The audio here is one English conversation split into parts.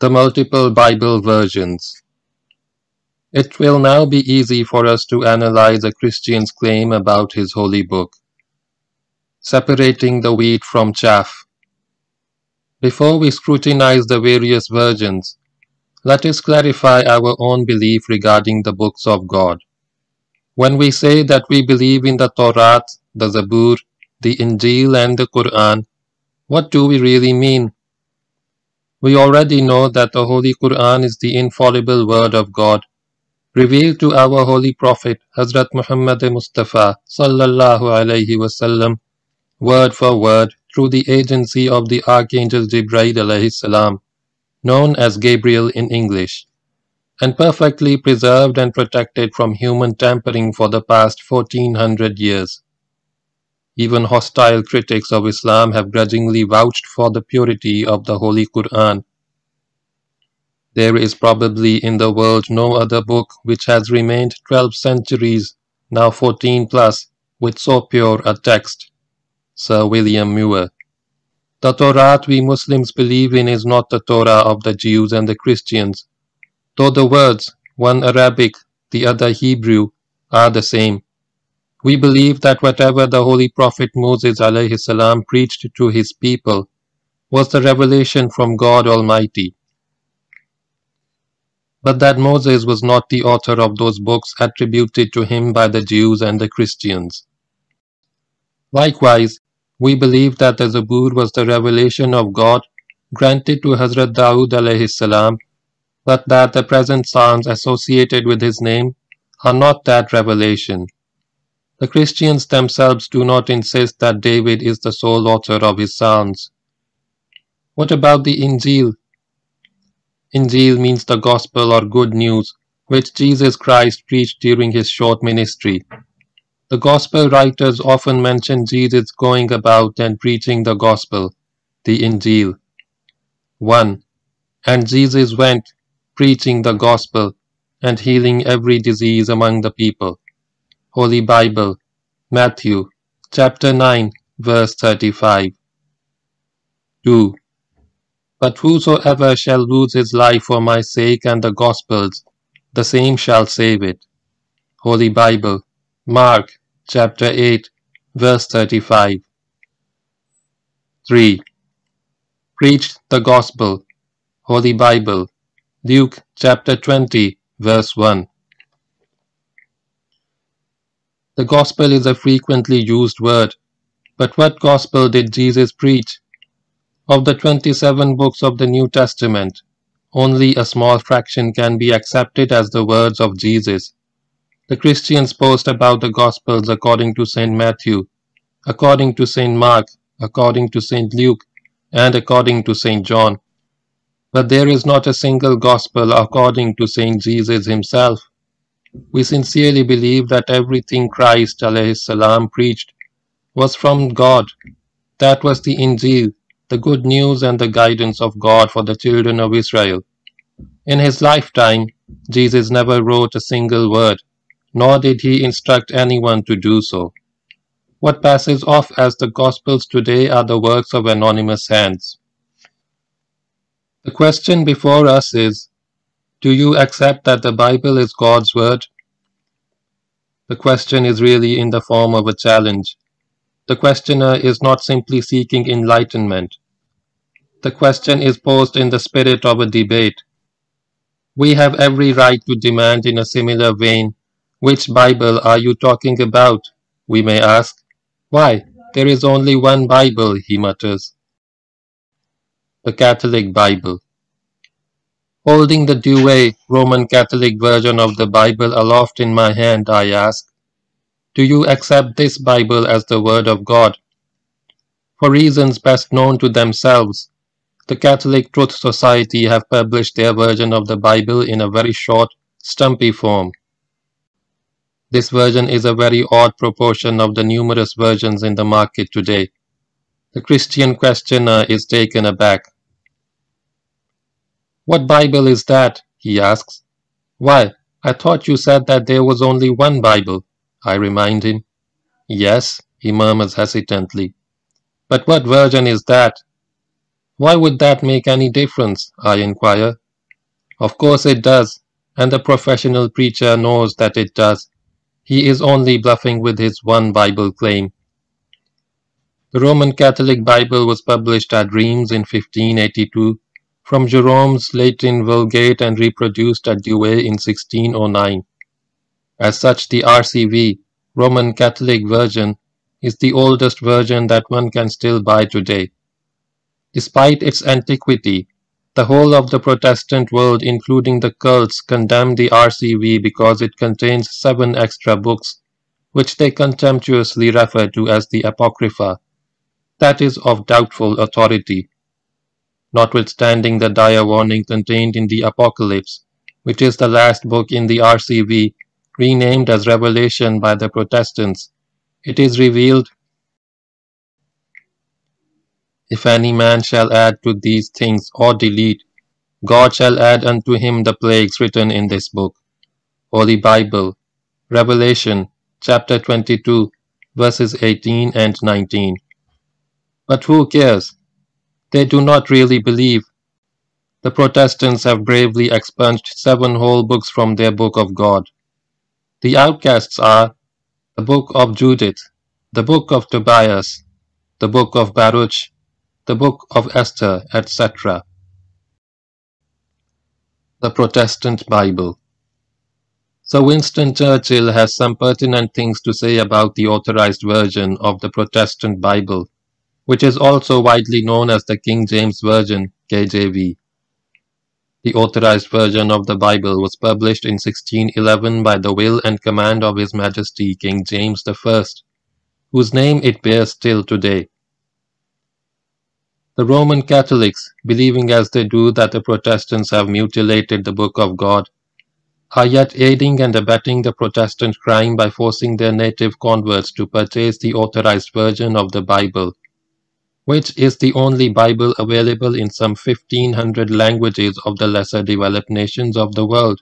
the multiple Bible versions. It will now be easy for us to analyze a Christian's claim about his holy book, separating the wheat from chaff. Before we scrutinize the various versions, let us clarify our own belief regarding the books of God. When we say that we believe in the Torah, the Zabur, the Injil, and the Quran, what do we really mean? We already know that the Holy Quran is the infallible word of God, revealed to our Holy Prophet Hazrat Muhammad Mustafa sallallahu alaihi wasallam, word for word, through the agency of the Archangel Jibreel alayhi salam, known as Gabriel in English, and perfectly preserved and protected from human tampering for the past 1400 years. Even hostile critics of Islam have grudgingly vouched for the purity of the Holy Quran. There is probably in the world no other book which has remained 12 centuries, now 14 plus, with so pure a text. Sir William Muir. The Torah we Muslims believe in is not the Torah of the Jews and the Christians, though the words, one Arabic, the other Hebrew, are the same. We believe that whatever the Holy Prophet Moses salam preached to his people was the revelation from God Almighty. But that Moses was not the author of those books attributed to him by the Jews and the Christians. Likewise, we believe that the Zabur was the revelation of God granted to Hazrat Dawood salam, but that the present Psalms associated with his name are not that revelation. The Christians themselves do not insist that David is the sole author of his Psalms. What about the Injil? Injil means the gospel or good news, which Jesus Christ preached during his short ministry. The gospel writers often mention Jesus going about and preaching the gospel, the Injil. 1. And Jesus went, preaching the gospel, and healing every disease among the people. Holy Bible, Matthew chapter 9, verse 35. 2. But whosoever shall lose his life for my sake and the gospel's, the same shall save it. Holy Bible, Mark chapter 8, verse 35. 3. Preach the gospel. Holy Bible, Luke chapter 20, verse 1. The gospel is a frequently used word, but what gospel did Jesus preach? Of the 27 books of the New Testament, only a small fraction can be accepted as the words of Jesus. The Christians boast about the Gospels according to St. Matthew, according to St. Mark, according to St. Luke, and according to St. John. But there is not a single Gospel according to St. Jesus himself. We sincerely believe that everything Christ salam preached was from God. That was the Injil, the good news and the guidance of God for the children of Israel. In his lifetime, Jesus never wrote a single word, nor did he instruct anyone to do so. What passes off as the Gospels today are the works of anonymous hands. The question before us is do you accept that the Bible is God's word? The question is really in the form of a challenge. The questioner is not simply seeking enlightenment. The question is posed in the spirit of a debate. We have every right to demand in a similar vein, which Bible are you talking about? We may ask. Why, there is only one Bible, he mutters. The Catholic Bible. Holding the Douay Roman Catholic version of the Bible aloft in my hand, I ask, Do you accept this Bible as the Word of God? For reasons best known to themselves, the Catholic Truth Society have published their version of the Bible in a very short, stumpy form. This version is a very odd proportion of the numerous versions in the market today. The Christian questioner is taken aback. What Bible is that? he asks. Why, I thought you said that there was only one Bible, I remind him. Yes, he murmurs hesitantly. But what version is that? Why would that make any difference? I inquire. Of course it does, and the professional preacher knows that it does. He is only bluffing with his one Bible claim. The Roman Catholic Bible was published at Rheims in 1582 from Jerome's Latin Vulgate and reproduced at Douay in 1609. As such, the RCV, Roman Catholic Version, is the oldest version that one can still buy today. Despite its antiquity, the whole of the Protestant world, including the cults, condemn the RCV because it contains seven extra books, which they contemptuously refer to as the Apocrypha, that is of doubtful authority. Notwithstanding the dire warning contained in the Apocalypse, which is the last book in the RCV, renamed as Revelation by the Protestants, it is revealed if any man shall add to these things or delete, God shall add unto him the plagues written in this book. Holy Bible, Revelation chapter 22, verses 18 and 19. But who cares? They do not really believe. The Protestants have bravely expunged seven whole books from their book of God. The outcasts are the book of Judith, the book of Tobias, the book of Baruch, the Book of Esther, etc. The Protestant Bible Sir Winston Churchill has some pertinent things to say about the authorized version of the Protestant Bible, which is also widely known as the King James Version, KJV. The authorized version of the Bible was published in 1611 by the will and command of His Majesty King James I, whose name it bears still today. The Roman Catholics, believing as they do that the Protestants have mutilated the Book of God, are yet aiding and abetting the Protestant crime by forcing their native converts to purchase the authorized version of the Bible, which is the only Bible available in some 1500 languages of the lesser developed nations of the world.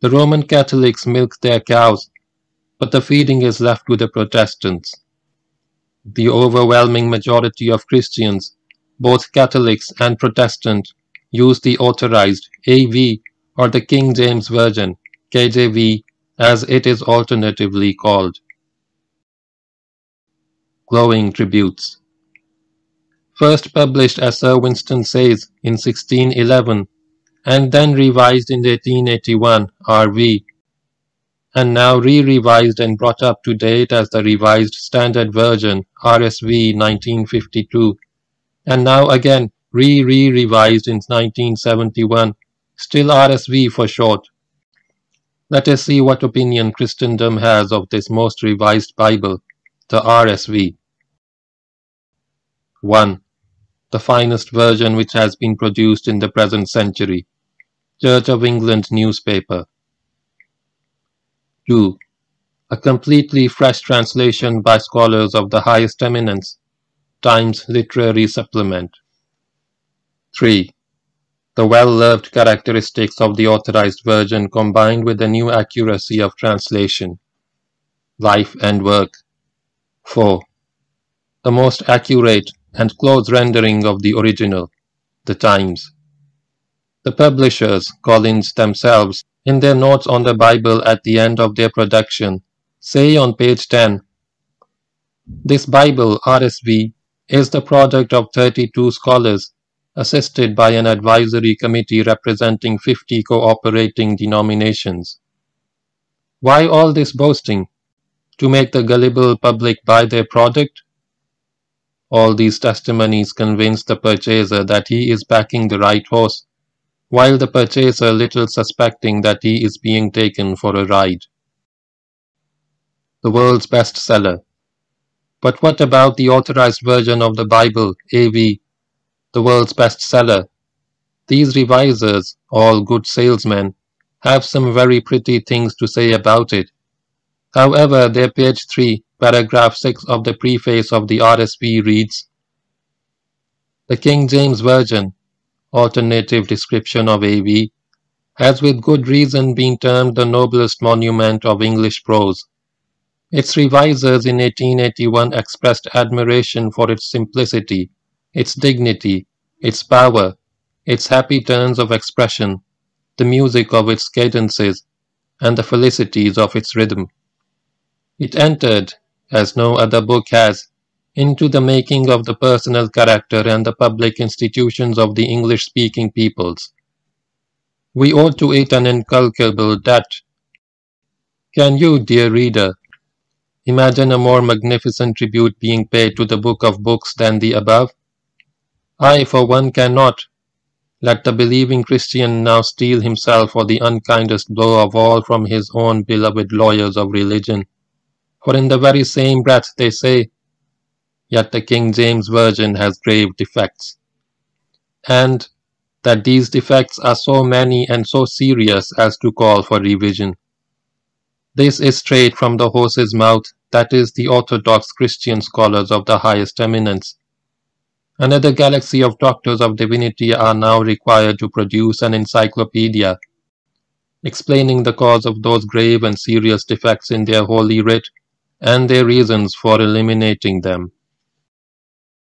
The Roman Catholics milk their cows, but the feeding is left to the Protestants the overwhelming majority of Christians, both Catholics and Protestant, use the authorized AV or the King James Version, KJV, as it is alternatively called. Glowing Tributes First published as Sir Winston says in 1611 and then revised in 1881 RV and now re-revised and brought up to date as the Revised Standard Version RSV 1952, and now again re-re-revised in 1971, still RSV for short. Let us see what opinion Christendom has of this most revised Bible, the RSV. 1. The finest version which has been produced in the present century. Church of England newspaper. 2. A completely fresh translation by scholars of the highest eminence. Times Literary Supplement. 3. The well-loved characteristics of the authorized version combined with the new accuracy of translation. Life and work. 4. The most accurate and close rendering of the original. The Times. The publishers, Collins themselves, in their notes on the Bible at the end of their production, say on page 10, This Bible, RSV, is the product of 32 scholars, assisted by an advisory committee representing 50 cooperating denominations. Why all this boasting? To make the gullible public buy their product? All these testimonies convince the purchaser that he is backing the right horse while the purchaser little suspecting that he is being taken for a ride. The world's best seller. But what about the authorized version of the Bible, AV, the world's best seller? These revisers, all good salesmen, have some very pretty things to say about it. However, their page 3, paragraph 6 of the preface of the RSV reads, The King James Version, alternative description of AV, has with good reason been termed the noblest monument of English prose. Its revisers in 1881 expressed admiration for its simplicity, its dignity, its power, its happy turns of expression, the music of its cadences, and the felicities of its rhythm. It entered, as no other book has, into the making of the personal character and the public institutions of the English-speaking peoples. We owe to it an incalculable debt. Can you, dear reader, imagine a more magnificent tribute being paid to the book of books than the above? I, for one, cannot. Let the believing Christian now steel himself for the unkindest blow of all from his own beloved lawyers of religion. For in the very same breath they say, yet the King James Version has grave defects. And that these defects are so many and so serious as to call for revision. This is straight from the horse's mouth, that is, the orthodox Christian scholars of the highest eminence. Another galaxy of doctors of divinity are now required to produce an encyclopedia, explaining the cause of those grave and serious defects in their holy writ, and their reasons for eliminating them.